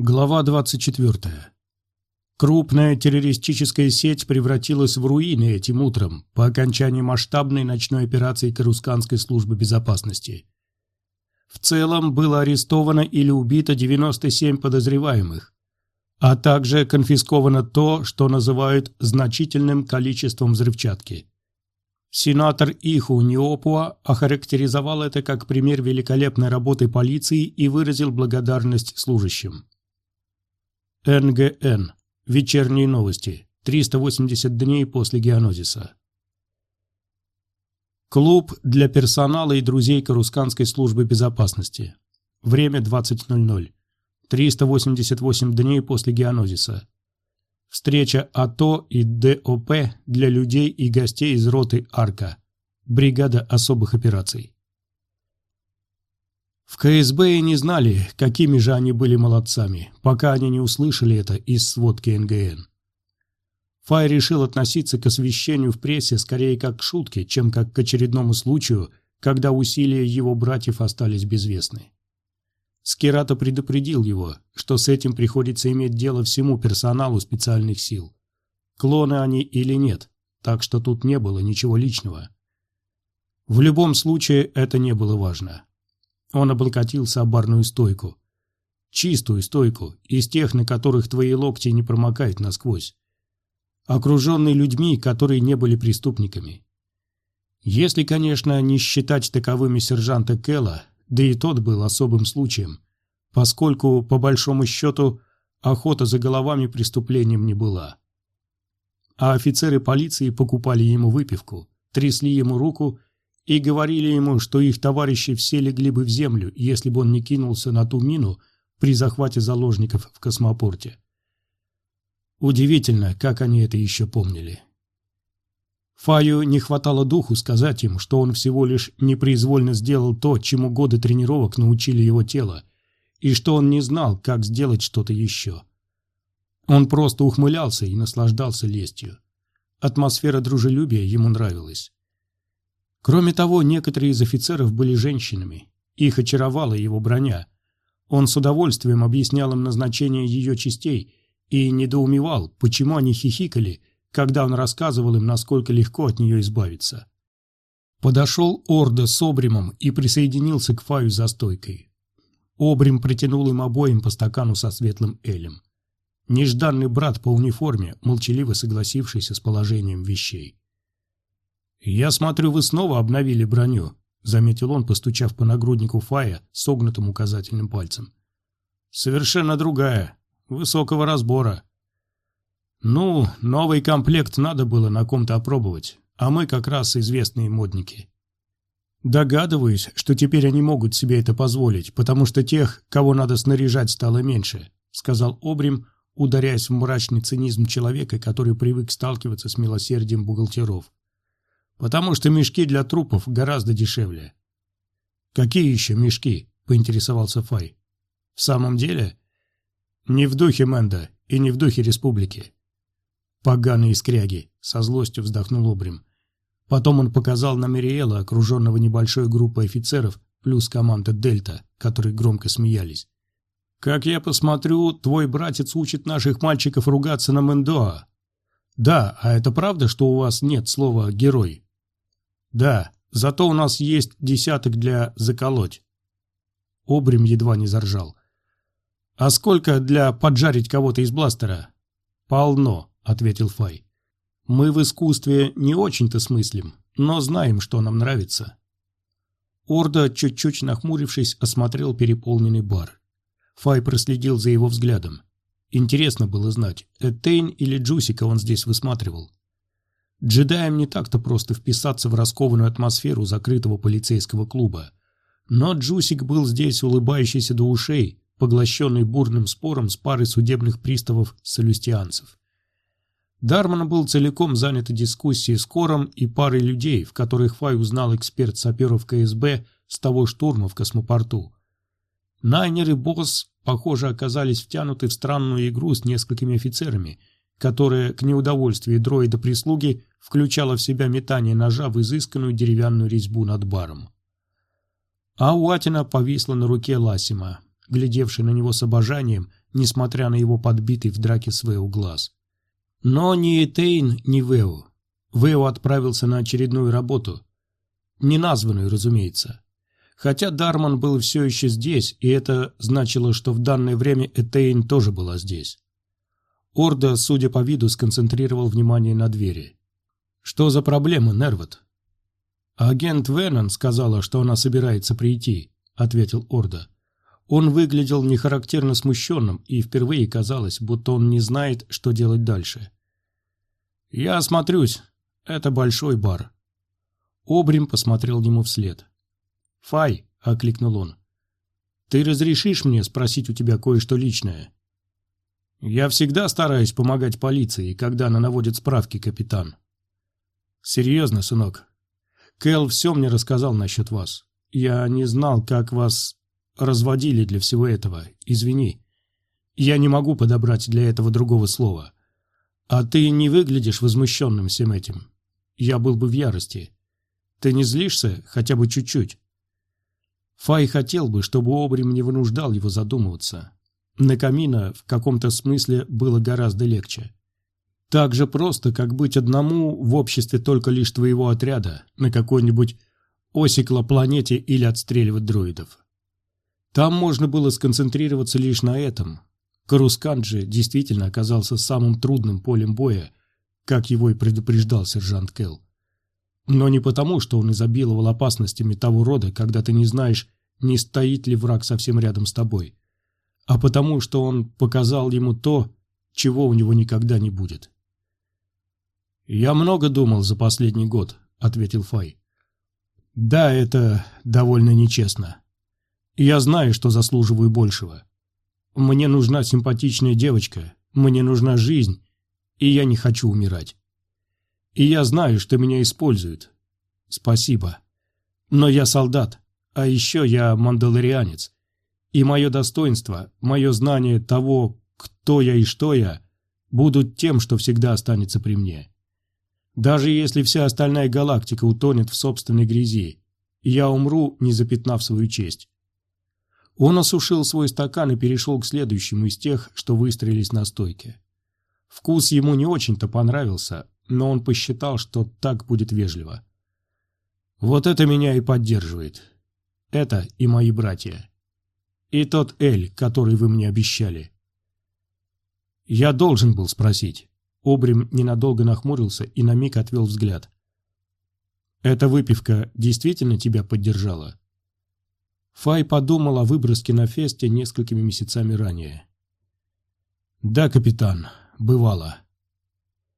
Глава 24. Крупная террористическая сеть превратилась в руины этим утром по окончании масштабной ночной операции Карусканской службы безопасности. В целом было арестовано или убито 97 подозреваемых, а также конфисковано то, что называют значительным количеством взрывчатки. Сенатор Иху Ниопуа охарактеризовал это как пример великолепной работы полиции и выразил благодарность служащим. НГН. Вечерние новости. 380 дней после геонозиса. Клуб для персонала и друзей Карусканской службы безопасности. Время 20.00. 388 дней после геонозиса. Встреча АТО и ДОП для людей и гостей из роты Арка. Бригада особых операций. В КСБ и не знали, какими же они были молодцами, пока они не услышали это из сводки НГН. Фай решил относиться к освещению в прессе скорее как к шутке, чем как к очередному случаю, когда усилия его братьев остались безвестны. Скирата предупредил его, что с этим приходится иметь дело всему персоналу специальных сил. Клоны они или нет, так что тут не было ничего личного. В любом случае это не было важно. Он облокотился о барную стойку. Чистую стойку, из тех, на которых твои локти не промокают насквозь. Окруженный людьми, которые не были преступниками. Если, конечно, не считать таковыми сержанта Келла, да и тот был особым случаем, поскольку, по большому счету, охота за головами преступлением не была. А офицеры полиции покупали ему выпивку, трясли ему руку и говорили ему, что их товарищи все легли бы в землю, если бы он не кинулся на ту мину при захвате заложников в космопорте. Удивительно, как они это еще помнили. Фаю не хватало духу сказать им, что он всего лишь непроизвольно сделал то, чему годы тренировок научили его тело, и что он не знал, как сделать что-то еще. Он просто ухмылялся и наслаждался лестью. Атмосфера дружелюбия ему нравилась. Кроме того, некоторые из офицеров были женщинами. Их очаровала его броня. Он с удовольствием объяснял им назначение ее частей и недоумевал, почему они хихикали, когда он рассказывал им, насколько легко от нее избавиться. Подошел Орда с Обримом и присоединился к Фаю за стойкой. Обрим притянул им обоим по стакану со светлым элем. Нежданный брат по униформе, молчаливо согласившийся с положением вещей. «Я смотрю, вы снова обновили броню», — заметил он, постучав по нагруднику Фая согнутым указательным пальцем. «Совершенно другая, высокого разбора». «Ну, новый комплект надо было на ком-то опробовать, а мы как раз известные модники». «Догадываюсь, что теперь они могут себе это позволить, потому что тех, кого надо снаряжать, стало меньше», — сказал Обрим, ударяясь в мрачный цинизм человека, который привык сталкиваться с милосердием бухгалтеров потому что мешки для трупов гораздо дешевле. «Какие еще мешки?» – поинтересовался Фай. «В самом деле?» «Не в духе Мэнда и не в духе республики». «Поганые скряги!» – со злостью вздохнул Обрим. Потом он показал на Мериэла, окруженного небольшой группой офицеров, плюс команда Дельта, которые громко смеялись. «Как я посмотрю, твой братец учит наших мальчиков ругаться на Мэндоа». «Да, а это правда, что у вас нет слова «герой»?» Да, зато у нас есть десяток для заколоть. Обрим едва не заржал. А сколько для поджарить кого-то из бластера? Полно, ответил Фай. Мы в искусстве не очень-то смыслим, но знаем, что нам нравится. Орда, чуть-чуть нахмурившись, осмотрел переполненный бар. Фай проследил за его взглядом. Интересно было знать, Этейн или Джусика он здесь высматривал. Джедаям не так-то просто вписаться в раскованную атмосферу закрытого полицейского клуба. Но Джусик был здесь улыбающийся до ушей, поглощенный бурным спором с парой судебных приставов солюстианцев. Дарман был целиком занят дискуссией с Кором и парой людей, в которых Фай узнал эксперт саперов КСБ с того штурма в космопорту. Найнер и Босс, похоже, оказались втянуты в странную игру с несколькими офицерами, которая, к неудовольствию дроида-прислуги, включала в себя метание ножа в изысканную деревянную резьбу над баром. А Уатина повисла на руке Ласима, глядевший на него с обожанием, несмотря на его подбитый в драке Свеу глаз. Но ни Этейн, ни Вео. Вео отправился на очередную работу. Неназванную, разумеется. Хотя Дарман был все еще здесь, и это значило, что в данное время Этейн тоже была здесь. Орда, судя по виду, сконцентрировал внимание на двери. «Что за проблема, Нервот?» «Агент Веннон сказала, что она собирается прийти», — ответил Орда. Он выглядел нехарактерно смущенным, и впервые казалось, будто он не знает, что делать дальше. «Я осмотрюсь. Это большой бар». Обрим посмотрел ему вслед. «Фай», — окликнул он, — «ты разрешишь мне спросить у тебя кое-что личное?» «Я всегда стараюсь помогать полиции, когда она наводит справки, капитан». «Серьезно, сынок. Кэл все мне рассказал насчет вас. Я не знал, как вас разводили для всего этого. Извини. Я не могу подобрать для этого другого слова. А ты не выглядишь возмущенным всем этим. Я был бы в ярости. Ты не злишься хотя бы чуть-чуть?» Фай хотел бы, чтобы Обрим не вынуждал его задумываться. На камина в каком-то смысле было гораздо легче. Так же просто, как быть одному в обществе только лишь твоего отряда на какой-нибудь осикло-планете или отстреливать дроидов. Там можно было сконцентрироваться лишь на этом. Карускант же действительно оказался самым трудным полем боя, как его и предупреждал сержант Келл. Но не потому, что он изобиловал опасностями того рода, когда ты не знаешь, не стоит ли враг совсем рядом с тобой, а потому, что он показал ему то, чего у него никогда не будет. «Я много думал за последний год», — ответил Фай. «Да, это довольно нечестно. Я знаю, что заслуживаю большего. Мне нужна симпатичная девочка, мне нужна жизнь, и я не хочу умирать. И я знаю, что меня используют. Спасибо. Но я солдат, а еще я мандалорианец. И мое достоинство, мое знание того, кто я и что я, будут тем, что всегда останется при мне. Даже если вся остальная галактика утонет в собственной грязи, я умру, не запятнав свою честь. Он осушил свой стакан и перешел к следующему из тех, что выстроились на стойке. Вкус ему не очень-то понравился, но он посчитал, что так будет вежливо. «Вот это меня и поддерживает. Это и мои братья. И тот Эль, который вы мне обещали». «Я должен был спросить». Обрим ненадолго нахмурился и на миг отвел взгляд. «Эта выпивка действительно тебя поддержала?» Фай подумал о выброске на фесте несколькими месяцами ранее. «Да, капитан, бывало».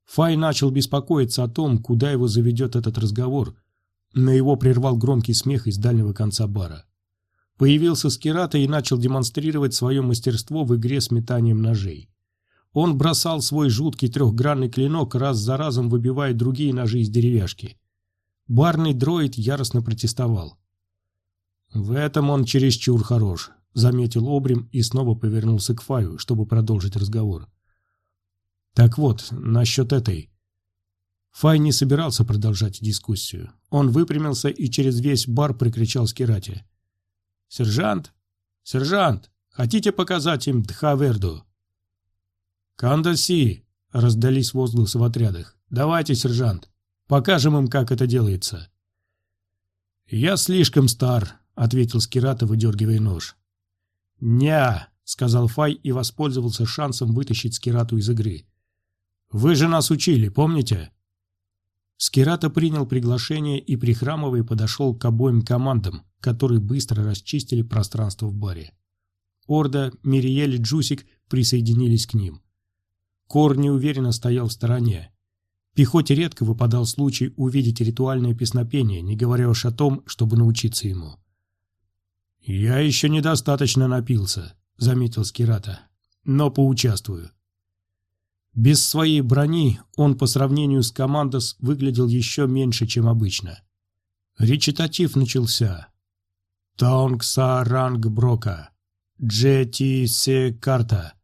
Фай начал беспокоиться о том, куда его заведет этот разговор, но его прервал громкий смех из дальнего конца бара. Появился Скирата и начал демонстрировать свое мастерство в игре с метанием ножей. Он бросал свой жуткий трехгранный клинок, раз за разом выбивая другие ножи из деревяшки. Барный дроид яростно протестовал. «В этом он чересчур хорош», — заметил Обрим и снова повернулся к Фаю, чтобы продолжить разговор. Так вот, насчет этой. Фай не собирался продолжать дискуссию. Он выпрямился и через весь бар прикричал Скирате. «Сержант! Сержант! Хотите показать им Дхаверду?» «Кандаси!» — раздались возгласы в отрядах. «Давайте, сержант, покажем им, как это делается». «Я слишком стар», — ответил Скирата, выдергивая нож. «Ня!» — сказал Фай и воспользовался шансом вытащить Скирату из игры. Вы же нас учили, помните?» Скирата принял приглашение и, прихрамывая, подошел к обоим командам, которые быстро расчистили пространство в баре. Орда, Мириэль и Джусик присоединились к ним. Кор неуверенно стоял в стороне. Пехоте редко выпадал случай увидеть ритуальное песнопение, не говоря уж о том, чтобы научиться ему. «Я еще недостаточно напился», — заметил Скирата, — «но поучаствую». Без своей брони он по сравнению с Командос выглядел еще меньше, чем обычно. Речитатив начался. Таонгса ранг брока. Джети се карта.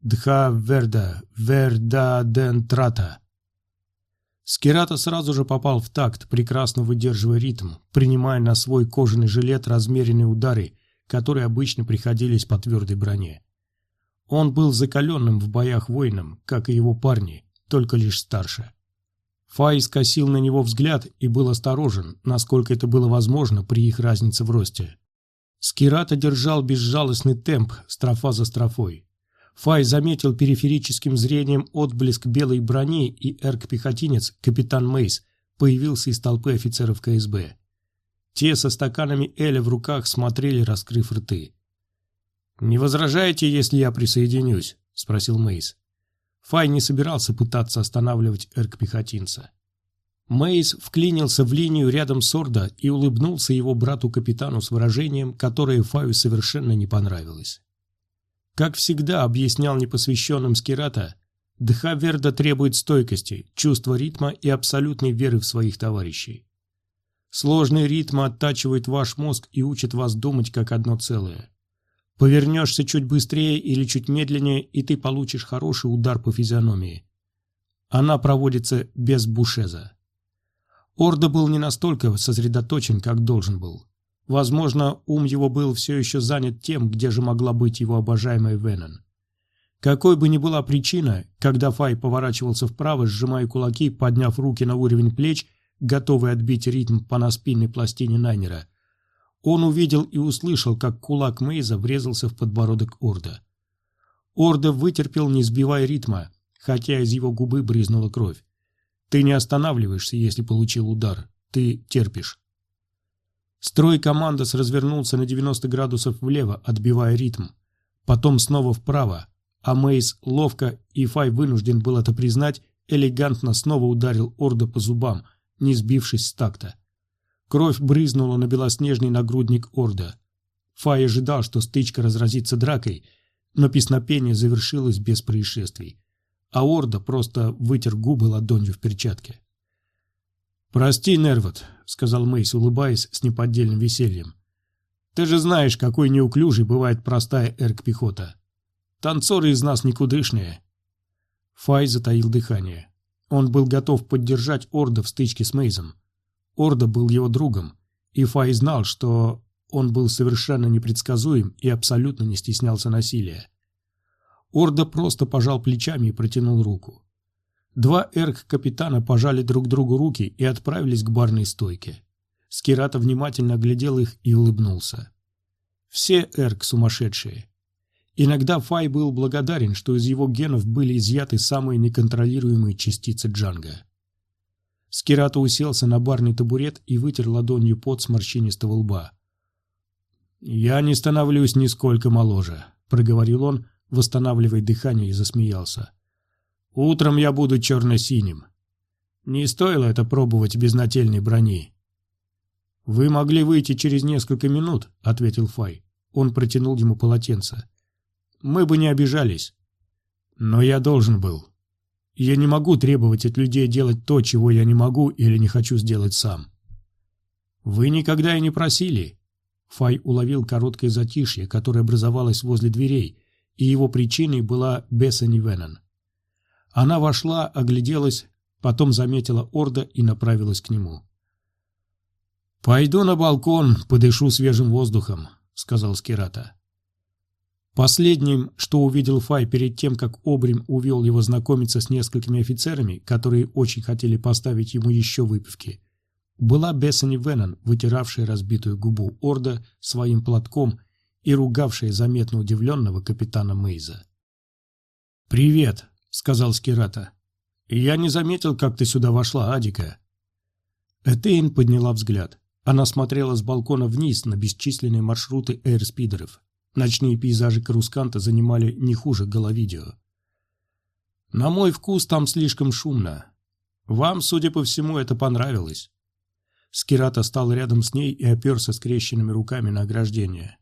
Дха верда. Верда ден трата. Скирата сразу же попал в такт, прекрасно выдерживая ритм, принимая на свой кожаный жилет размеренные удары, которые обычно приходились по твердой броне. Он был закаленным в боях воином, как и его парни, только лишь старше. Фай скосил на него взгляд и был осторожен, насколько это было возможно при их разнице в росте. Скирата держал безжалостный темп, строфа за строфой. Фай заметил периферическим зрением отблеск белой брони, и эрк-пехотинец, капитан Мейс, появился из толпы офицеров КСБ. Те со стаканами Эля в руках смотрели, раскрыв рты. «Не возражаете, если я присоединюсь?» – спросил Мейс. Фай не собирался пытаться останавливать эрк-пехотинца. Мейс вклинился в линию рядом с Орда и улыбнулся его брату-капитану с выражением, которое Фаю совершенно не понравилось. Как всегда объяснял непосвященным Скирата, Дхаверда требует стойкости, чувства ритма и абсолютной веры в своих товарищей. Сложные ритмы оттачивают ваш мозг и учат вас думать как одно целое. Повернешься чуть быстрее или чуть медленнее, и ты получишь хороший удар по физиономии. Она проводится без бушеза. Орда был не настолько сосредоточен, как должен был. Возможно, ум его был все еще занят тем, где же могла быть его обожаемая Венон. Какой бы ни была причина, когда Фай поворачивался вправо, сжимая кулаки, подняв руки на уровень плеч, готовый отбить ритм по наспинной пластине Найнера, он увидел и услышал, как кулак Мейза врезался в подбородок Орда. Орда вытерпел, не сбивая ритма, хотя из его губы брызнула кровь. Ты не останавливаешься, если получил удар. Ты терпишь. Строй командос развернулся на 90 градусов влево, отбивая ритм. Потом снова вправо, а Мейс ловко, и Фай вынужден был это признать, элегантно снова ударил Орда по зубам, не сбившись с такта. Кровь брызнула на белоснежный нагрудник Орда. Фай ожидал, что стычка разразится дракой, но песнопение завершилось без происшествий, а Орда просто вытер губы ладонью в перчатке. «Прости, Нервот», — сказал Мейс, улыбаясь с неподдельным весельем. «Ты же знаешь, какой неуклюжей бывает простая эрк-пехота. Танцоры из нас никудышные. Фай затаил дыхание. Он был готов поддержать Орда в стычке с Мейзом. Орда был его другом, и Фай знал, что он был совершенно непредсказуем и абсолютно не стеснялся насилия. Орда просто пожал плечами и протянул руку. Два эрк-капитана пожали друг другу руки и отправились к барной стойке. Скирата внимательно оглядел их и улыбнулся. Все эрк сумасшедшие. Иногда Фай был благодарен, что из его генов были изъяты самые неконтролируемые частицы Джанга. Скирато уселся на барный табурет и вытер ладонью пот с морщинистого лба. «Я не становлюсь нисколько моложе», — проговорил он, восстанавливая дыхание и засмеялся. «Утром я буду черно-синим. Не стоило это пробовать без нательной брони». «Вы могли выйти через несколько минут», — ответил Фай. Он протянул ему полотенце мы бы не обижались. Но я должен был. Я не могу требовать от людей делать то, чего я не могу или не хочу сделать сам. Вы никогда и не просили. Фай уловил короткое затишье, которое образовалось возле дверей, и его причиной была Бессани Веннон. Она вошла, огляделась, потом заметила Орда и направилась к нему. «Пойду на балкон, подышу свежим воздухом», — сказал Скирата. Последним, что увидел Фай перед тем, как Обрим увел его знакомиться с несколькими офицерами, которые очень хотели поставить ему еще выпивки, была Бессани Веннон, вытиравшая разбитую губу Орда своим платком и ругавшая заметно удивленного капитана Мейза. «Привет», — сказал Скирата. «Я не заметил, как ты сюда вошла, Адика». Этейн подняла взгляд. Она смотрела с балкона вниз на бесчисленные маршруты эйрспидеров. Ночные пейзажи Карусканта занимали не хуже головидео. На мой вкус там слишком шумно. Вам, судя по всему, это понравилось. Скирата стал рядом с ней и оперся скрещенными руками на ограждение.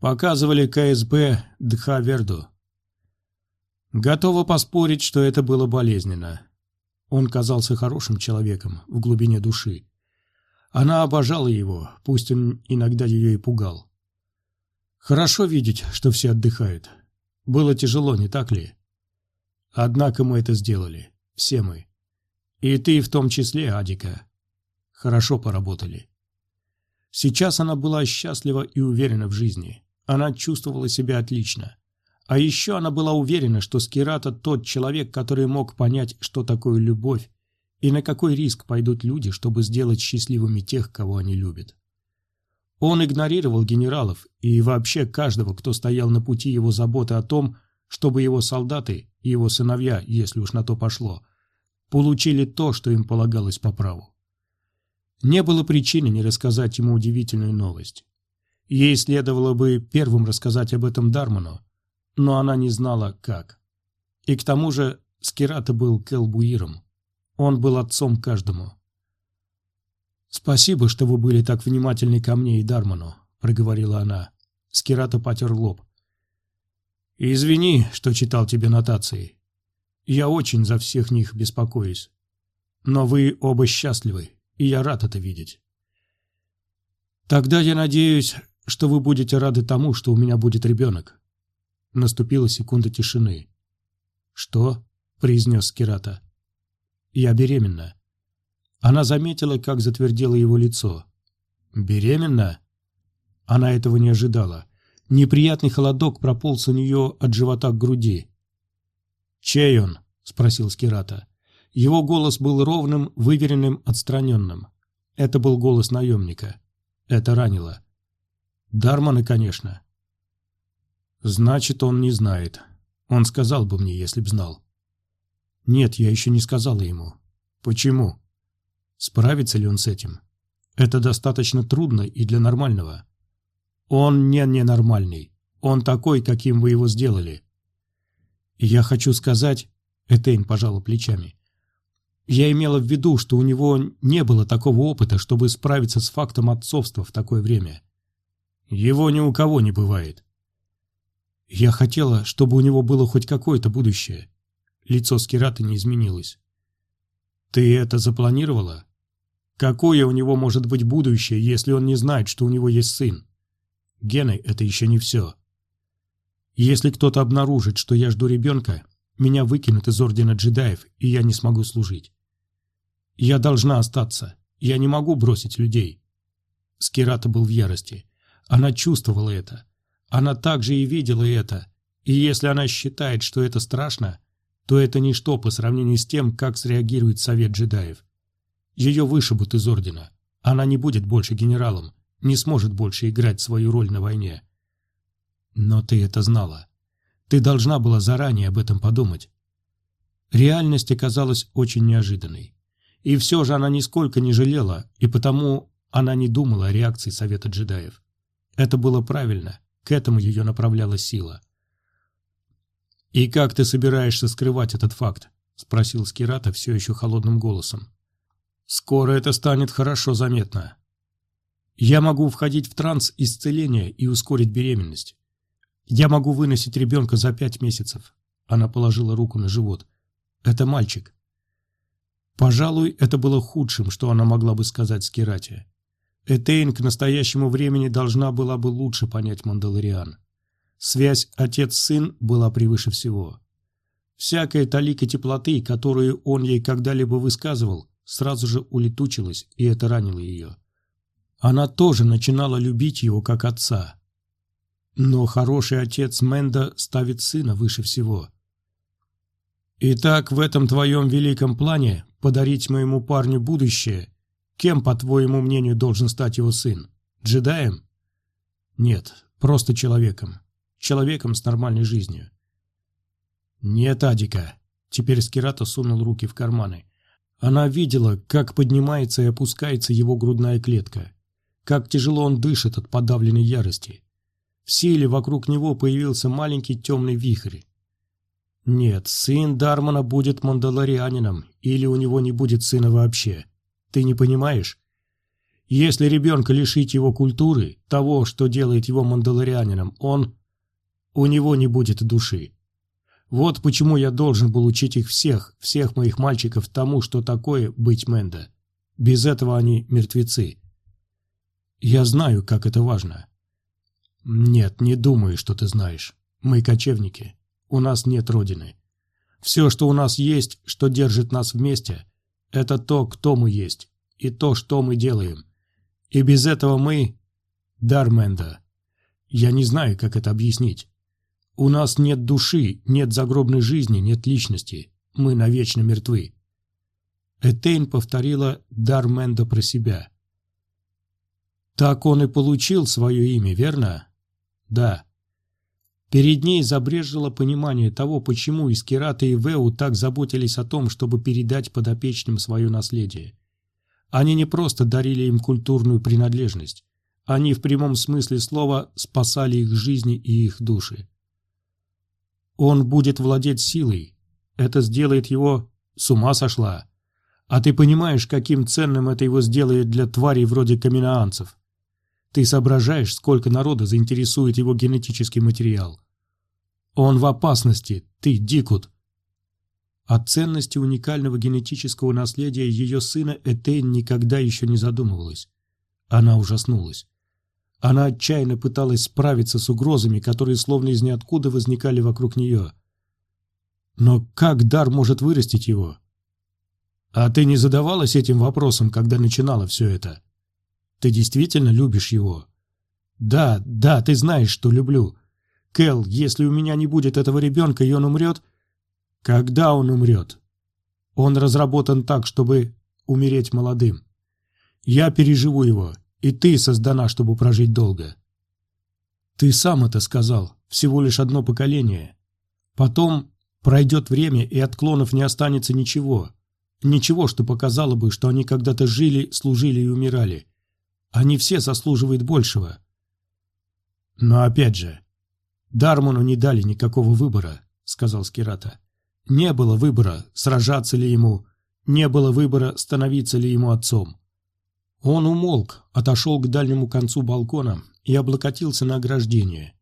Показывали КСБ Дха Верду. Готова поспорить, что это было болезненно. Он казался хорошим человеком в глубине души. Она обожала его, пусть он иногда ее и пугал. Хорошо видеть, что все отдыхают. Было тяжело, не так ли? Однако мы это сделали. Все мы. И ты в том числе, Адика. Хорошо поработали. Сейчас она была счастлива и уверена в жизни. Она чувствовала себя отлично. А еще она была уверена, что Скирата тот человек, который мог понять, что такое любовь, и на какой риск пойдут люди, чтобы сделать счастливыми тех, кого они любят. Он игнорировал генералов и вообще каждого, кто стоял на пути его заботы о том, чтобы его солдаты и его сыновья, если уж на то пошло, получили то, что им полагалось по праву. Не было причины не рассказать ему удивительную новость. Ей следовало бы первым рассказать об этом Дарману, но она не знала, как. И к тому же Скирата был Келбуиром. Он был отцом каждому. «Спасибо, что вы были так внимательны ко мне и Дарману», — проговорила она. Скирата потер лоб. «Извини, что читал тебе нотации. Я очень за всех них беспокоюсь. Но вы оба счастливы, и я рад это видеть. Тогда я надеюсь, что вы будете рады тому, что у меня будет ребенок. Наступила секунда тишины. «Что?» — произнес Кирата. «Я беременна». Она заметила, как затвердело его лицо. «Беременна?» Она этого не ожидала. Неприятный холодок прополз у нее от живота к груди. «Чей он?» — спросил Скирата. Его голос был ровным, выверенным, отстраненным. Это был голос наемника. Это ранило. Дармана, конечно. Значит, он не знает. Он сказал бы мне, если б знал. Нет, я еще не сказала ему. Почему? Справится ли он с этим? Это достаточно трудно и для нормального. Он не ненормальный. Он такой, каким вы его сделали. Я хочу сказать, Этейн пожала плечами. Я имела в виду, что у него не было такого опыта, чтобы справиться с фактом отцовства в такое время. Его ни у кого не бывает. Я хотела, чтобы у него было хоть какое-то будущее. Лицо Скирата не изменилось. Ты это запланировала? Какое у него может быть будущее, если он не знает, что у него есть сын? Гены — это еще не все. Если кто-то обнаружит, что я жду ребенка, меня выкинут из Ордена джедаев, и я не смогу служить. Я должна остаться. Я не могу бросить людей. Скирата был в ярости. Она чувствовала это. Она также и видела это. И если она считает, что это страшно, то это ничто по сравнению с тем, как среагирует Совет джедаев. Ее вышибут из Ордена. Она не будет больше генералом, не сможет больше играть свою роль на войне. Но ты это знала. Ты должна была заранее об этом подумать. Реальность оказалась очень неожиданной. И все же она нисколько не жалела, и потому она не думала о реакции Совета джедаев. Это было правильно, к этому ее направляла сила. «И как ты собираешься скрывать этот факт?» — спросил Скирата все еще холодным голосом. «Скоро это станет хорошо заметно. Я могу входить в транс исцеления и ускорить беременность. «Я могу выносить ребенка за пять месяцев». Она положила руку на живот. «Это мальчик». Пожалуй, это было худшим, что она могла бы сказать Скирате. Этейн к настоящему времени должна была бы лучше понять Мандалориан. Связь отец-сын была превыше всего. Всякая талика теплоты, которую он ей когда-либо высказывал, сразу же улетучилась, и это ранило ее. Она тоже начинала любить его как отца, но хороший отец Менда ставит сына выше всего. Итак, в этом твоем великом плане подарить моему парню будущее, кем, по твоему мнению, должен стать его сын? Джедаем? Нет, просто человеком. Человеком с нормальной жизнью. Нет, Адика. Теперь Скирата сунул руки в карманы. Она видела, как поднимается и опускается его грудная клетка, как тяжело он дышит от подавленной ярости, в силе вокруг него появился маленький темный вихрь. Нет, сын Дармана будет мандалорианином, или у него не будет сына вообще. Ты не понимаешь? Если ребенка лишить его культуры, того, что делает его мандалорианином, он... У него не будет души. Вот почему я должен был учить их всех, всех моих мальчиков тому, что такое быть Мэнда. Без этого они мертвецы. Я знаю, как это важно. «Нет, не думаю, что ты знаешь. Мы кочевники. У нас нет родины. Все, что у нас есть, что держит нас вместе, это то, кто мы есть, и то, что мы делаем. И без этого мы... Дарменда. Я не знаю, как это объяснить. У нас нет души, нет загробной жизни, нет личности. Мы навечно мертвы. Этейн повторила дар Мэнда про себя. Так он и получил свое имя, верно? Да. Перед ней забрежило понимание того, почему Искирата и Веу так заботились о том, чтобы передать подопечным свое наследие. Они не просто дарили им культурную принадлежность, они в прямом смысле слова спасали их жизни и их души. Он будет владеть силой. Это сделает его... С ума сошла. А ты понимаешь, каким ценным это его сделает для тварей вроде каминаанцев? Ты соображаешь, сколько народа заинтересует его генетический материал? Он в опасности, ты, Дикут. О ценности уникального генетического наследия ее сына Этейн никогда еще не задумывалась. Она ужаснулась. Она отчаянно пыталась справиться с угрозами, которые словно из ниоткуда возникали вокруг нее. Но как дар может вырастить его? А ты не задавалась этим вопросом, когда начинала все это? Ты действительно любишь его? Да, да, ты знаешь, что люблю. Кэл, если у меня не будет этого ребенка, и он умрет... Когда он умрет? Он разработан так, чтобы умереть молодым. Я переживу его, и ты создана, чтобы прожить долго. Ты сам это сказал, всего лишь одно поколение. Потом пройдет время, и от клонов не останется ничего. Ничего, что показало бы, что они когда-то жили, служили и умирали. Они все заслуживают большего. Но опять же, Дармону не дали никакого выбора, сказал Скирата. Не было выбора, сражаться ли ему, не было выбора, становиться ли ему отцом. Он умолк, отошел к дальнему концу балкона и облокотился на ограждение.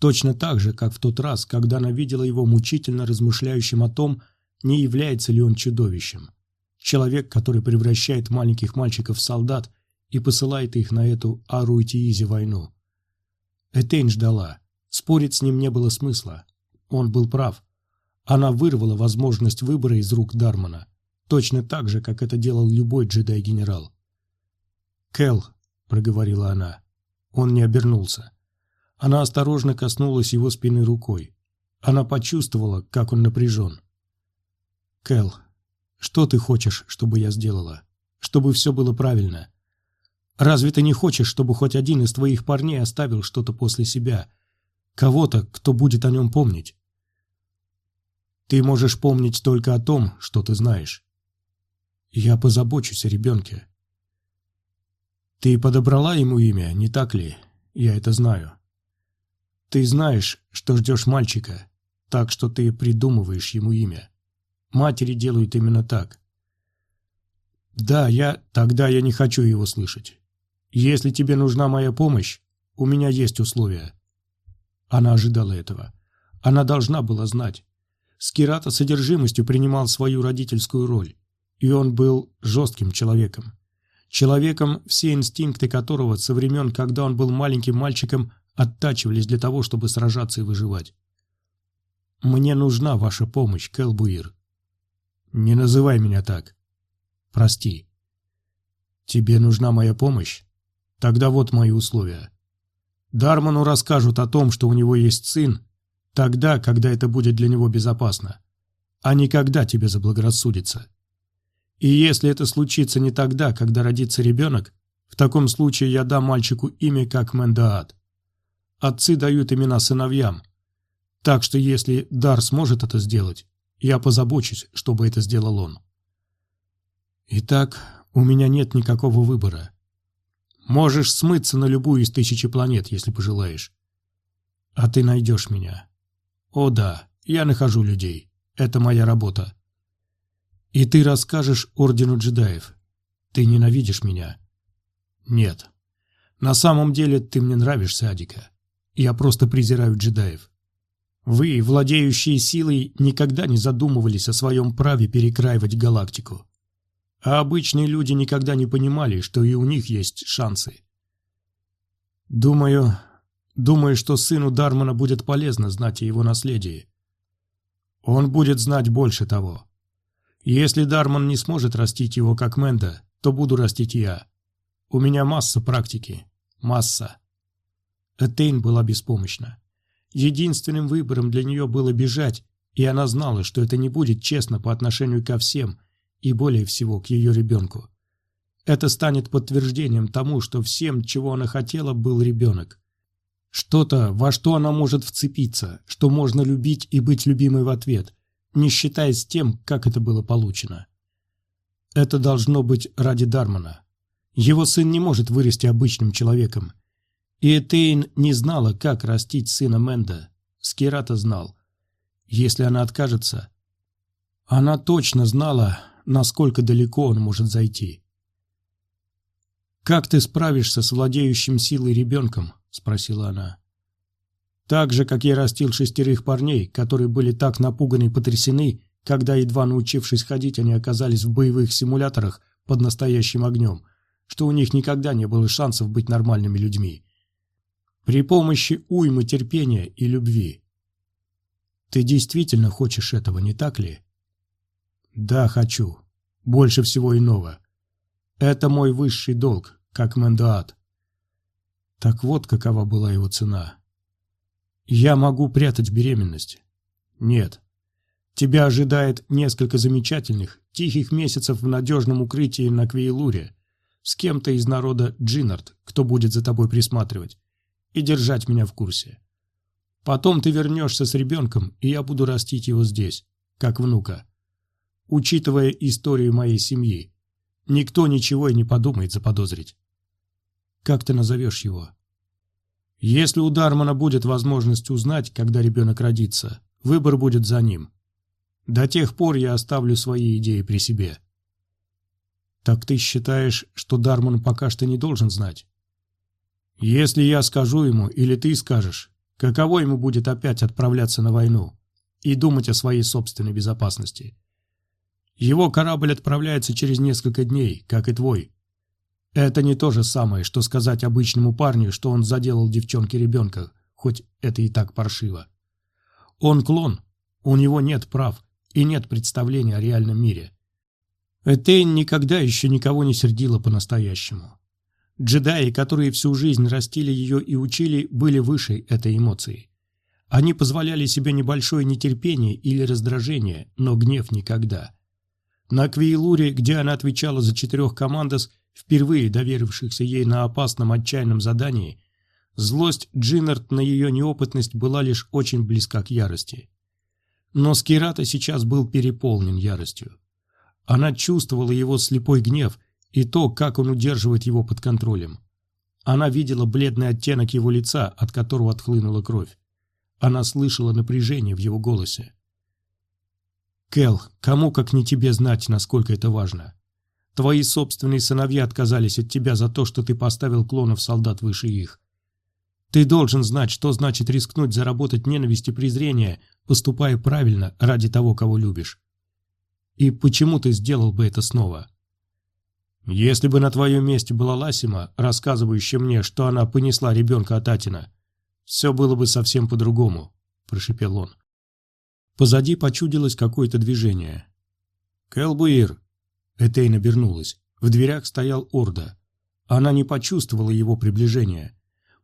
Точно так же, как в тот раз, когда она видела его мучительно размышляющим о том, не является ли он чудовищем. Человек, который превращает маленьких мальчиков в солдат и посылает их на эту Ару и Тиизи войну. Этейн ждала. Спорить с ним не было смысла. Он был прав. Она вырвала возможность выбора из рук Дармана, точно так же, как это делал любой джедай-генерал. «Кэл», — проговорила она. Он не обернулся. Она осторожно коснулась его спины рукой. Она почувствовала, как он напряжен. «Кэл, что ты хочешь, чтобы я сделала? Чтобы все было правильно? Разве ты не хочешь, чтобы хоть один из твоих парней оставил что-то после себя? Кого-то, кто будет о нем помнить?» «Ты можешь помнить только о том, что ты знаешь. Я позабочусь о ребенке. Ты подобрала ему имя, не так ли? Я это знаю. Ты знаешь, что ждешь мальчика, так что ты придумываешь ему имя. Матери делают именно так. Да, я... Тогда я не хочу его слышать. Если тебе нужна моя помощь, у меня есть условия. Она ожидала этого. Она должна была знать. Скирата содержимостью принимал свою родительскую роль, и он был жестким человеком. Человеком, все инстинкты которого со времен, когда он был маленьким мальчиком, оттачивались для того, чтобы сражаться и выживать. «Мне нужна ваша помощь, Келбуир». «Не называй меня так». «Прости». «Тебе нужна моя помощь? Тогда вот мои условия. Дарману расскажут о том, что у него есть сын, тогда, когда это будет для него безопасно, а не когда тебе заблагорассудится». И если это случится не тогда, когда родится ребенок, в таком случае я дам мальчику имя как Мендаат. Отцы дают имена сыновьям. Так что если Дар сможет это сделать, я позабочусь, чтобы это сделал он. Итак, у меня нет никакого выбора. Можешь смыться на любую из тысячи планет, если пожелаешь. А ты найдешь меня. О да, я нахожу людей. Это моя работа. И ты расскажешь Ордену джедаев. Ты ненавидишь меня? Нет. На самом деле ты мне нравишься, Адика. Я просто презираю джедаев. Вы, владеющие силой, никогда не задумывались о своем праве перекраивать галактику. А обычные люди никогда не понимали, что и у них есть шансы. Думаю, думаю, что сыну Дармана будет полезно знать о его наследии. Он будет знать больше того. Если Дарман не сможет растить его как Мэнда, то буду растить я. У меня масса практики. Масса. Этейн была беспомощна. Единственным выбором для нее было бежать, и она знала, что это не будет честно по отношению ко всем, и более всего к ее ребенку. Это станет подтверждением тому, что всем, чего она хотела, был ребенок. Что-то, во что она может вцепиться, что можно любить и быть любимой в ответ, не считаясь тем, как это было получено. Это должно быть ради Дармана. Его сын не может вырасти обычным человеком. И Этейн не знала, как растить сына Менда. Скирата знал. Если она откажется, она точно знала, насколько далеко он может зайти. «Как ты справишься с владеющим силой ребенком?» – спросила она. «Так же, как я растил шестерых парней, которые были так напуганы и потрясены, когда, едва научившись ходить, они оказались в боевых симуляторах под настоящим огнем, что у них никогда не было шансов быть нормальными людьми. При помощи уймы терпения и любви. Ты действительно хочешь этого, не так ли? Да, хочу. Больше всего иного. Это мой высший долг, как Мендуат. Так вот, какова была его цена. Я могу прятать беременность. Нет. Тебя ожидает несколько замечательных, тихих месяцев в надежном укрытии на Квейлуре с кем-то из народа Джиннард, кто будет за тобой присматривать, и держать меня в курсе. Потом ты вернешься с ребенком, и я буду растить его здесь, как внука. Учитывая историю моей семьи, никто ничего и не подумает заподозрить. Как ты назовешь его? Если у Дармана будет возможность узнать, когда ребенок родится, выбор будет за ним. До тех пор я оставлю свои идеи при себе. Так ты считаешь, что Дарман пока что не должен знать? Если я скажу ему, или ты скажешь, каково ему будет опять отправляться на войну и думать о своей собственной безопасности? Его корабль отправляется через несколько дней, как и твой. Это не то же самое, что сказать обычному парню, что он заделал девчонке ребенка, хоть это и так паршиво. Он клон, у него нет прав, и нет представления о реальном мире. Этейн никогда еще никого не сердила по-настоящему. Джедаи, которые всю жизнь растили ее и учили, были выше этой эмоции. Они позволяли себе небольшое нетерпение или раздражение, но гнев никогда. На Квейлуре, где она отвечала за четырех командос, впервые доверившихся ей на опасном отчаянном задании, злость Джиннард на ее неопытность была лишь очень близка к ярости. Но Скирата сейчас был переполнен яростью. Она чувствовала его слепой гнев и то, как он удерживает его под контролем. Она видела бледный оттенок его лица, от которого отхлынула кровь. Она слышала напряжение в его голосе. «Кэл, кому как не тебе знать, насколько это важно? Твои собственные сыновья отказались от тебя за то, что ты поставил клонов солдат выше их. Ты должен знать, что значит рискнуть заработать ненависть и презрение, поступая правильно ради того, кого любишь. И почему ты сделал бы это снова? Если бы на твоем месте была Ласима, рассказывающая мне, что она понесла ребенка от Атина, все было бы совсем по-другому, прошепел он. Позади почудилось какое-то движение. «Кэлбуир!» Этейн обернулась. В дверях стоял Орда. Она не почувствовала его приближения.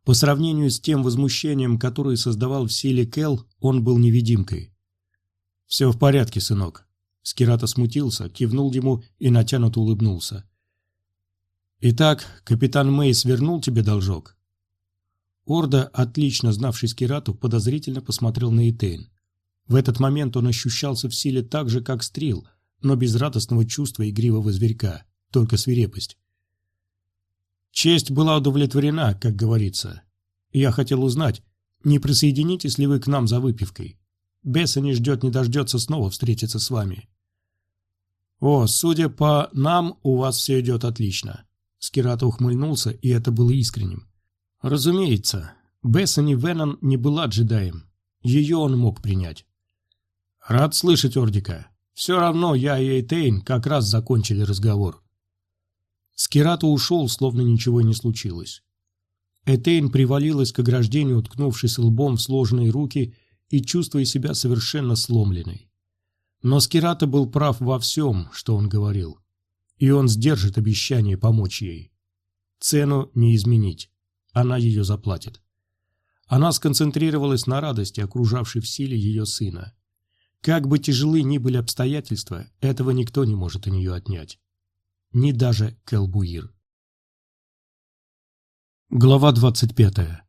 По сравнению с тем возмущением, которое создавал в силе Кел, он был невидимкой. «Все в порядке, сынок». Скирата смутился, кивнул ему и натянуто улыбнулся. «Итак, капитан Мейс вернул тебе должок?» Орда, отлично знавший Скирату, подозрительно посмотрел на Этейн. В этот момент он ощущался в силе так же, как Стрил, но без радостного чувства игривого зверька, только свирепость. Честь была удовлетворена, как говорится. Я хотел узнать, не присоединитесь ли вы к нам за выпивкой? Бесса не ждет, не дождется снова встретиться с вами. О, судя по нам, у вас все идет отлично. Скирата ухмыльнулся, и это было искренним. Разумеется, Бессани Веннон не была джедаем. Ее он мог принять. Рад слышать, Ордика. Все равно я и Эйтейн как раз закончили разговор. Скирато ушел, словно ничего не случилось. Этейн привалилась к ограждению, уткнувшись лбом в сложенные руки и чувствуя себя совершенно сломленной. Но Скирато был прав во всем, что он говорил, и он сдержит обещание помочь ей. Цену не изменить, она ее заплатит. Она сконцентрировалась на радости, окружавшей в силе ее сына. Как бы тяжелы ни были обстоятельства, этого никто не может у нее отнять. Ни даже Келбуир. Глава 25.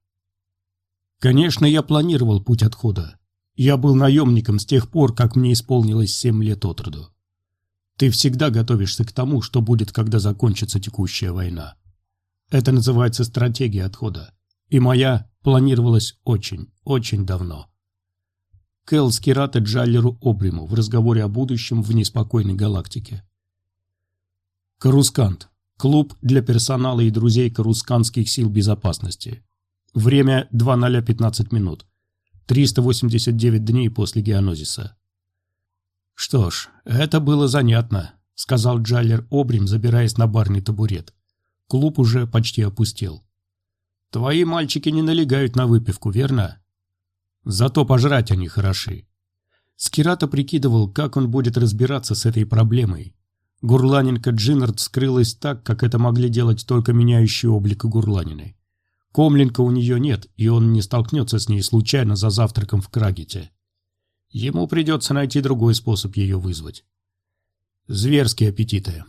Конечно, я планировал путь отхода. Я был наемником с тех пор, как мне исполнилось семь лет от роду. Ты всегда готовишься к тому, что будет, когда закончится текущая война. Это называется стратегия отхода. И моя планировалась очень, очень давно. Кэл Скирата Джаллеру Обриму в разговоре о будущем в неспокойной галактике. Карускант. Клуб для персонала и друзей Карусканских сил безопасности. Время 0015 минут. 389 дней после геонозиса. «Что ж, это было занятно», — сказал Джаллер Обрим, забираясь на барный табурет. Клуб уже почти опустел. «Твои мальчики не налегают на выпивку, верно?» «Зато пожрать они хороши». Скирата прикидывал, как он будет разбираться с этой проблемой. Гурланинка Джиннард скрылась так, как это могли делать только меняющие облик Гурланины. Комлинка у нее нет, и он не столкнется с ней случайно за завтраком в Крагите. Ему придется найти другой способ ее вызвать. Зверские аппетиты.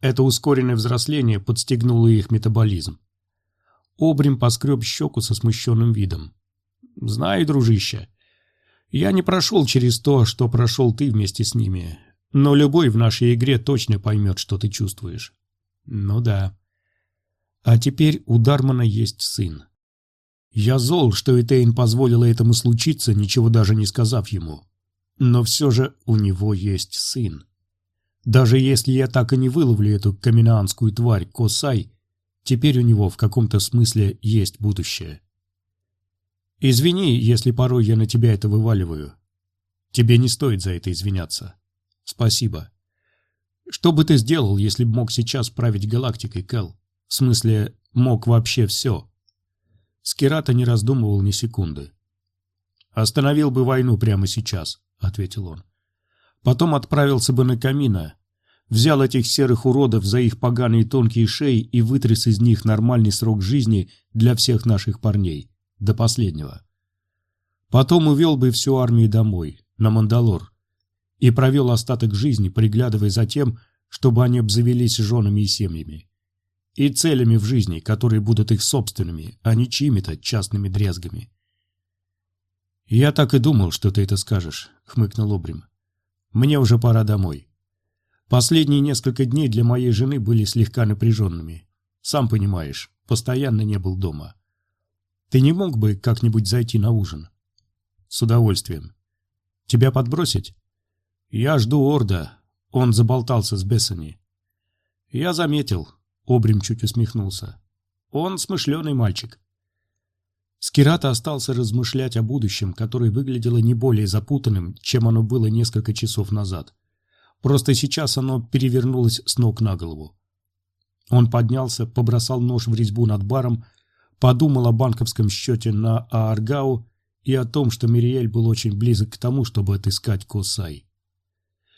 Это ускоренное взросление подстегнуло их метаболизм. Обрим поскреб щеку со смущенным видом. «Знаю, дружище, я не прошел через то, что прошел ты вместе с ними, но любой в нашей игре точно поймет, что ты чувствуешь». «Ну да». А теперь у Дармана есть сын. Я зол, что Этейн позволила этому случиться, ничего даже не сказав ему. Но все же у него есть сын. Даже если я так и не выловлю эту каменанскую тварь Косай, теперь у него в каком-то смысле есть будущее. Извини, если порой я на тебя это вываливаю. Тебе не стоит за это извиняться. Спасибо. Что бы ты сделал, если бы мог сейчас править галактикой, Кэл? В смысле, мог вообще все? Скирата не раздумывал ни секунды. «Остановил бы войну прямо сейчас», — ответил он. «Потом отправился бы на Камина, взял этих серых уродов за их поганые тонкие шеи и вытряс из них нормальный срок жизни для всех наших парней, до последнего. Потом увел бы всю армию домой, на Мандалор, и провел остаток жизни, приглядывая за тем, чтобы они обзавелись женами и семьями и целями в жизни, которые будут их собственными, а не чьими-то частными дрязгами. «Я так и думал, что ты это скажешь», — хмыкнул Обрим. «Мне уже пора домой. Последние несколько дней для моей жены были слегка напряженными. Сам понимаешь, постоянно не был дома. Ты не мог бы как-нибудь зайти на ужин?» «С удовольствием. Тебя подбросить?» «Я жду Орда. Он заболтался с Бессани». «Я заметил. Обрим чуть усмехнулся. Он смышленый мальчик. Скирата остался размышлять о будущем, которое выглядело не более запутанным, чем оно было несколько часов назад. Просто сейчас оно перевернулось с ног на голову. Он поднялся, побросал нож в резьбу над баром, подумал о банковском счете на Ааргау и о том, что Мириэль был очень близок к тому, чтобы отыскать Косай.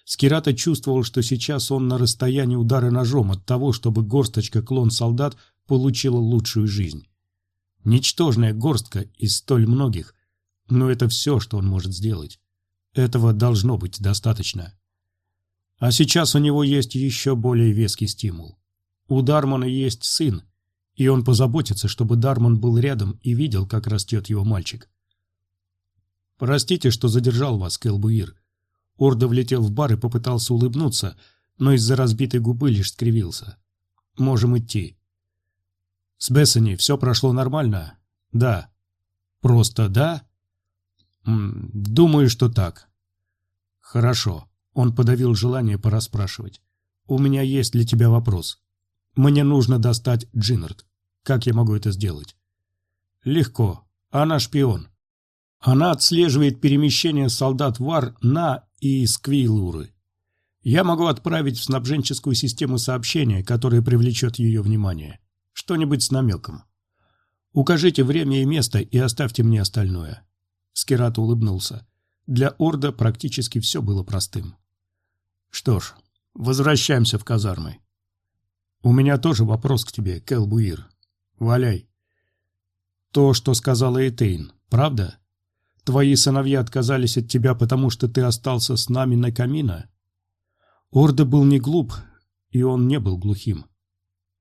Скирата чувствовал, что сейчас он на расстоянии удара ножом от того, чтобы горсточка клон-солдат получила лучшую жизнь. Ничтожная горстка из столь многих, но это все, что он может сделать. Этого должно быть достаточно. А сейчас у него есть еще более веский стимул. У Дармана есть сын, и он позаботится, чтобы Дарман был рядом и видел, как растет его мальчик. «Простите, что задержал вас, Келбуир», Орда влетел в бар и попытался улыбнуться, но из-за разбитой губы лишь скривился. «Можем идти». «С Бессани все прошло нормально?» «Да». «Просто да?» «Думаю, что так». «Хорошо». Он подавил желание порасспрашивать. «У меня есть для тебя вопрос. Мне нужно достать Джиннард. Как я могу это сделать?» «Легко. Она шпион. Она отслеживает перемещение солдат ВАР на и из Квейлуры. Я могу отправить в снабженческую систему сообщения, которое привлечет ее внимание. Что-нибудь с намеком. Укажите время и место и оставьте мне остальное. Скират улыбнулся. Для Орда практически все было простым. Что ж, возвращаемся в казармы. У меня тоже вопрос к тебе, Келбуир. Валяй. То, что сказала Этейн, правда? Твои сыновья отказались от тебя, потому что ты остался с нами на камина? Орда был не глуп, и он не был глухим.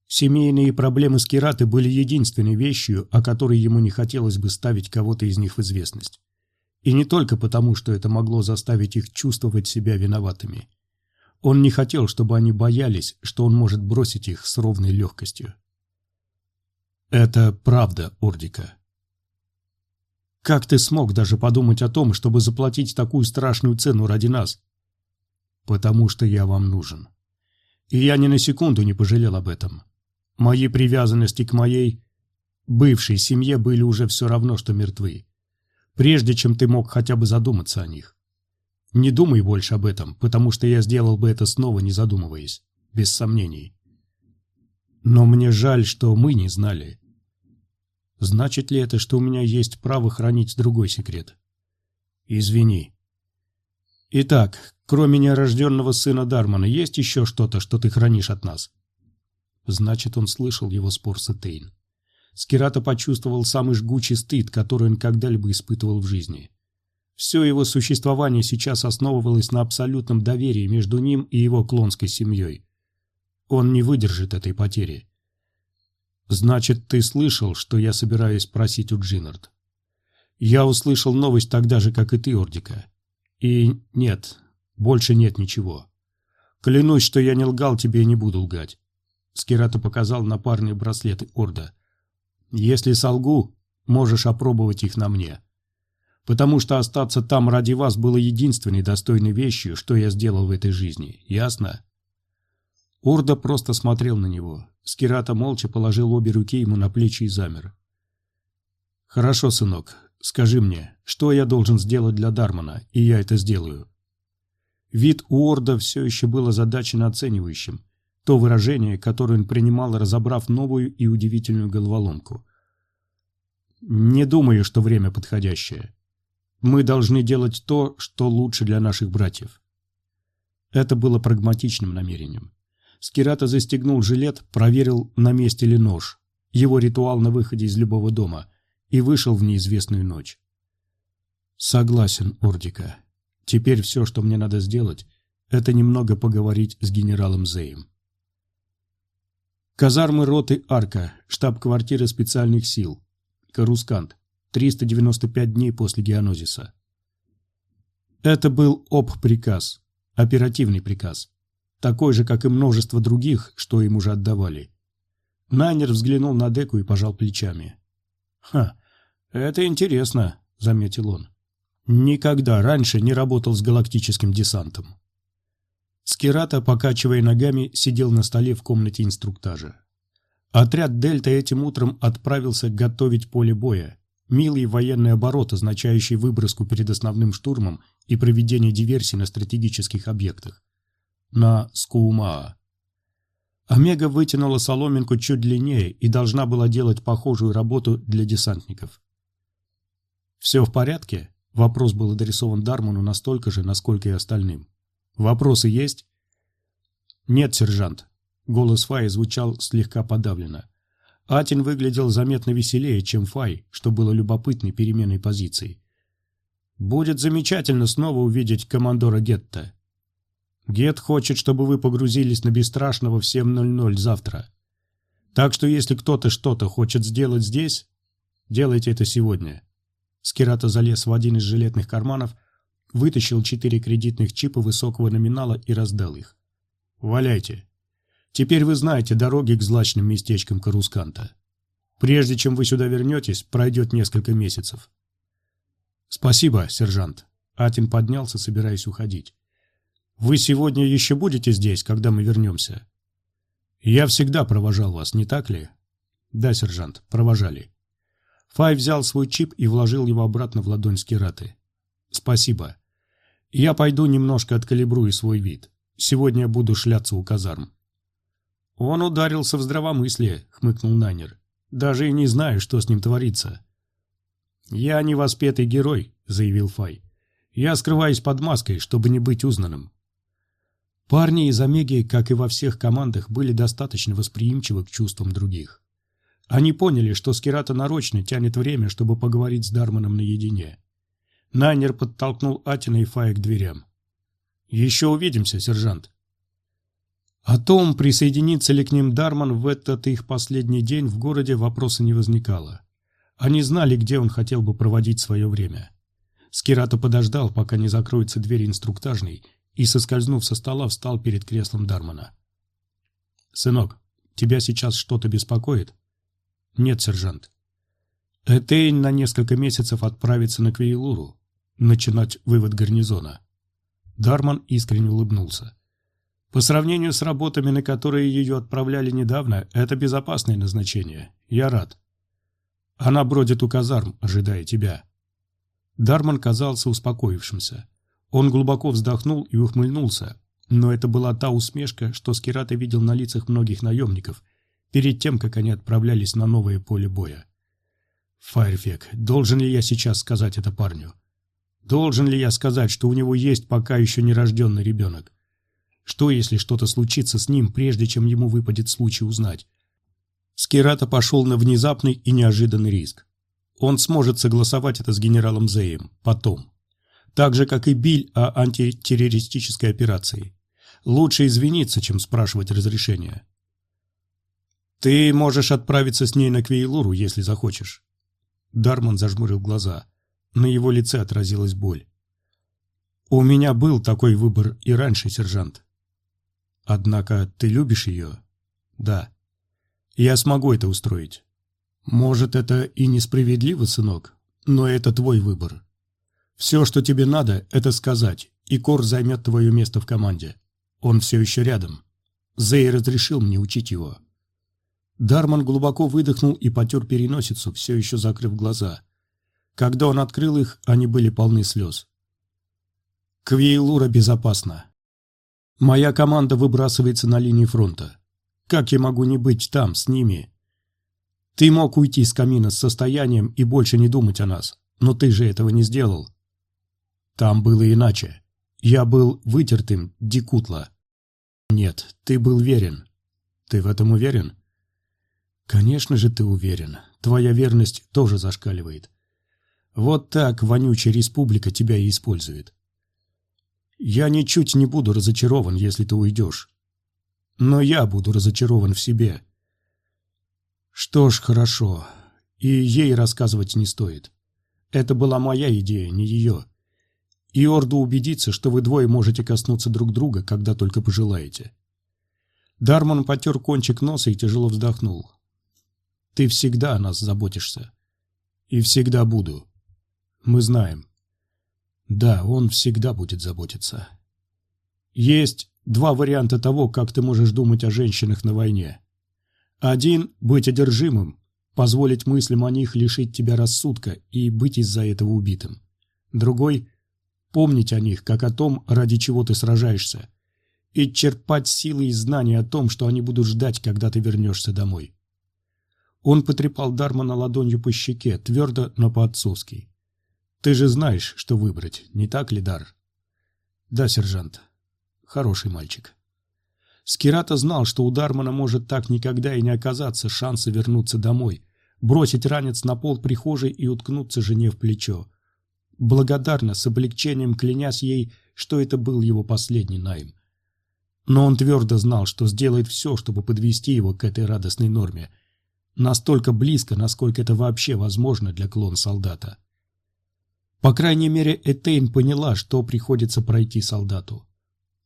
Семейные проблемы с Кираты были единственной вещью, о которой ему не хотелось бы ставить кого-то из них в известность. И не только потому, что это могло заставить их чувствовать себя виноватыми. Он не хотел, чтобы они боялись, что он может бросить их с ровной легкостью. «Это правда, Ордика», как ты смог даже подумать о том, чтобы заплатить такую страшную цену ради нас? Потому что я вам нужен. И я ни на секунду не пожалел об этом. Мои привязанности к моей бывшей семье были уже все равно, что мертвы. Прежде чем ты мог хотя бы задуматься о них. Не думай больше об этом, потому что я сделал бы это снова, не задумываясь, без сомнений. Но мне жаль, что мы не знали. Значит ли это, что у меня есть право хранить другой секрет? Извини. Итак, кроме нерожденного сына Дармана, есть еще что-то, что ты хранишь от нас? Значит, он слышал его спор с Этейн. Скирата почувствовал самый жгучий стыд, который он когда-либо испытывал в жизни. Все его существование сейчас основывалось на абсолютном доверии между ним и его клонской семьей. Он не выдержит этой потери. «Значит, ты слышал, что я собираюсь просить у Джиннард?» «Я услышал новость тогда же, как и ты, Ордика. И нет, больше нет ничего. Клянусь, что я не лгал тебе и не буду лгать». Скирата показал на парня браслеты Орда. «Если солгу, можешь опробовать их на мне. Потому что остаться там ради вас было единственной достойной вещью, что я сделал в этой жизни. Ясно?» Орда просто смотрел на него. Скирата молча положил обе руки ему на плечи и замер. «Хорошо, сынок, скажи мне, что я должен сделать для Дармана, и я это сделаю». Вид у Орда все еще был озадачен оценивающим. То выражение, которое он принимал, разобрав новую и удивительную головоломку. «Не думаю, что время подходящее. Мы должны делать то, что лучше для наших братьев». Это было прагматичным намерением. Скирата застегнул жилет, проверил, на месте ли нож. Его ритуал на выходе из любого дома. И вышел в неизвестную ночь. Согласен, Ордика. Теперь все, что мне надо сделать, это немного поговорить с генералом Зеем. Казармы роты Арка, штаб-квартира специальных сил. Карускант. 395 дней после геонозиса. Это был ОП-приказ, оперативный приказ такой же, как и множество других, что им уже отдавали. Найнер взглянул на Деку и пожал плечами. «Ха, это интересно», — заметил он. «Никогда раньше не работал с галактическим десантом». Скирата, покачивая ногами, сидел на столе в комнате инструктажа. Отряд «Дельта» этим утром отправился готовить поле боя. Милый военный оборот, означающий выброску перед основным штурмом и проведение диверсий на стратегических объектах на Скуумаа. Омега вытянула соломинку чуть длиннее и должна была делать похожую работу для десантников. «Все в порядке?» – вопрос был адресован Дарману настолько же, насколько и остальным. «Вопросы есть?» «Нет, сержант». Голос Фаи звучал слегка подавленно. Атин выглядел заметно веселее, чем Фай, что было любопытной переменной позиции. «Будет замечательно снова увидеть командора Гетта. Гет хочет, чтобы вы погрузились на Бесстрашного в 7.00 завтра. Так что если кто-то что-то хочет сделать здесь, делайте это сегодня. Скирата залез в один из жилетных карманов, вытащил четыре кредитных чипа высокого номинала и раздал их. «Валяйте. Теперь вы знаете дороги к злачным местечкам Карусканта. Прежде чем вы сюда вернетесь, пройдет несколько месяцев». «Спасибо, сержант». Атин поднялся, собираясь уходить. Вы сегодня еще будете здесь, когда мы вернемся? Я всегда провожал вас, не так ли? Да, сержант, провожали. Фай взял свой чип и вложил его обратно в ладонь Скираты. Спасибо. Я пойду немножко откалибрую свой вид. Сегодня буду шляться у казарм. Он ударился в здравомыслие, хмыкнул Найнер. Даже и не знаю, что с ним творится. Я не воспетый герой, заявил Фай. Я скрываюсь под маской, чтобы не быть узнанным. Парни из Омеги, как и во всех командах, были достаточно восприимчивы к чувствам других. Они поняли, что Скирата нарочно тянет время, чтобы поговорить с Дарманом наедине. Найнер подтолкнул Атина и Фая к дверям. «Еще увидимся, сержант». О том, присоединится ли к ним Дарман в этот их последний день в городе, вопроса не возникало. Они знали, где он хотел бы проводить свое время. Скирата подождал, пока не закроется дверь инструктажной, и, соскользнув со стола, встал перед креслом Дармана. «Сынок, тебя сейчас что-то беспокоит?» «Нет, сержант». Этейн на несколько месяцев отправится на Квейлуру, начинать вывод гарнизона. Дарман искренне улыбнулся. По сравнению с работами, на которые ее отправляли недавно, это безопасное назначение. Я рад. Она бродит у казарм, ожидая тебя. Дарман казался успокоившимся. Он глубоко вздохнул и ухмыльнулся, но это была та усмешка, что Скирата видел на лицах многих наемников перед тем, как они отправлялись на новое поле боя. Файрфек, должен ли я сейчас сказать это парню? Должен ли я сказать, что у него есть пока еще нерожденный ребенок? Что, если что-то случится с ним, прежде чем ему выпадет случай узнать? Скирата пошел на внезапный и неожиданный риск. Он сможет согласовать это с генералом Зеем потом. Так же, как и Биль о антитеррористической операции. Лучше извиниться, чем спрашивать разрешения. «Ты можешь отправиться с ней на Квейлуру, если захочешь». Дарман зажмурил глаза. На его лице отразилась боль. «У меня был такой выбор и раньше, сержант. Однако ты любишь ее?» «Да. Я смогу это устроить. Может, это и несправедливо, сынок, но это твой выбор. Все, что тебе надо, это сказать, и Кор займет твое место в команде. Он все еще рядом. Зей разрешил мне учить его. Дарман глубоко выдохнул и потер переносицу, все еще закрыв глаза. Когда он открыл их, они были полны слез. Квейлура безопасна. Моя команда выбрасывается на линии фронта. Как я могу не быть там, с ними? Ты мог уйти из камина с состоянием и больше не думать о нас, но ты же этого не сделал. Там было иначе. Я был вытертым, дикутла. Нет, ты был верен. Ты в этом уверен? Конечно же ты уверен. Твоя верность тоже зашкаливает. Вот так вонючая республика тебя и использует. Я ничуть не буду разочарован, если ты уйдешь. Но я буду разочарован в себе. Что ж, хорошо. И ей рассказывать не стоит. Это была моя идея, не ее. И Орду убедится, что вы двое можете коснуться друг друга, когда только пожелаете. Дарман потер кончик носа и тяжело вздохнул. Ты всегда о нас заботишься. И всегда буду. Мы знаем. Да, он всегда будет заботиться. Есть два варианта того, как ты можешь думать о женщинах на войне. Один – быть одержимым, позволить мыслям о них лишить тебя рассудка и быть из-за этого убитым. Другой – помнить о них, как о том, ради чего ты сражаешься, и черпать силы и знания о том, что они будут ждать, когда ты вернешься домой. Он потрепал Дармана ладонью по щеке, твердо, но по-отцовски. «Ты же знаешь, что выбрать, не так ли, Дар?» «Да, сержант. Хороший мальчик». Скирата знал, что у Дармана может так никогда и не оказаться шанса вернуться домой, бросить ранец на пол прихожей и уткнуться жене в плечо. Благодарно, с облегчением клянясь ей, что это был его последний найм. Но он твердо знал, что сделает все, чтобы подвести его к этой радостной норме – Настолько близко, насколько это вообще возможно для клон-солдата. По крайней мере, Этейн поняла, что приходится пройти солдату.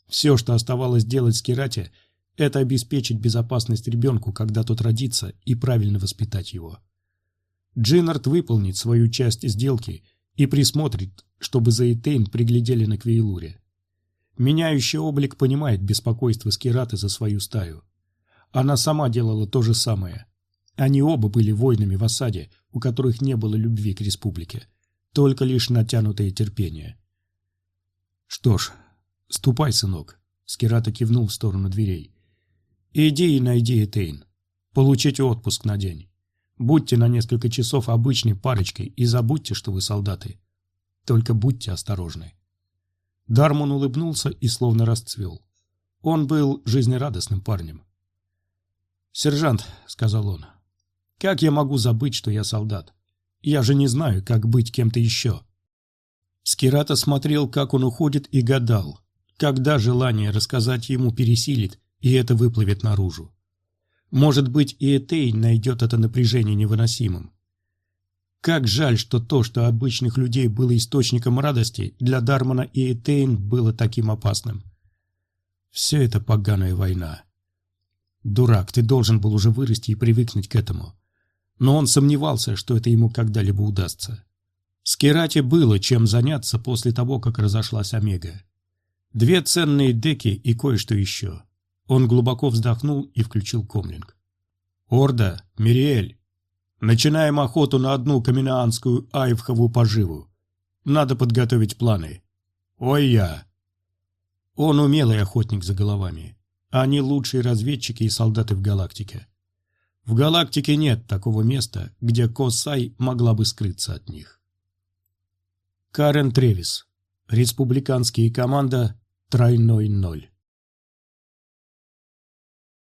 Все, что оставалось делать с Кирате, это обеспечить безопасность ребенку, когда тот родится, и правильно воспитать его. Джиннард выполнит свою часть сделки и присмотрит, чтобы за Этейн приглядели на Квейлуре. Меняющий облик понимает беспокойство Скираты за свою стаю. Она сама делала то же самое. Они оба были воинами в осаде, у которых не было любви к республике, только лишь натянутое терпение. «Что ж, ступай, сынок», — Скирата кивнул в сторону дверей. «Иди и найди Этейн. Получите отпуск на день. Будьте на несколько часов обычной парочкой и забудьте, что вы солдаты. Только будьте осторожны». Дармон улыбнулся и словно расцвел. Он был жизнерадостным парнем. «Сержант», — сказал он, Как я могу забыть, что я солдат? Я же не знаю, как быть кем-то еще. Скирата смотрел, как он уходит, и гадал, когда желание рассказать ему пересилит, и это выплывет наружу. Может быть, и Этейн найдет это напряжение невыносимым. Как жаль, что то, что обычных людей было источником радости, для Дармана и Этейн было таким опасным. Все это поганая война. Дурак, ты должен был уже вырасти и привыкнуть к этому. Но он сомневался, что это ему когда-либо удастся. Скирате было чем заняться после того, как разошлась Омега. Две ценные деки и кое-что еще. Он глубоко вздохнул и включил комлинг. «Орда, Мириэль, начинаем охоту на одну каменаанскую айвхову поживу. Надо подготовить планы. Ой я!» Он умелый охотник за головами. Они лучшие разведчики и солдаты в галактике. В галактике нет такого места, где Косай могла бы скрыться от них. Карен Тревис. Республиканские команда «Тройной ноль».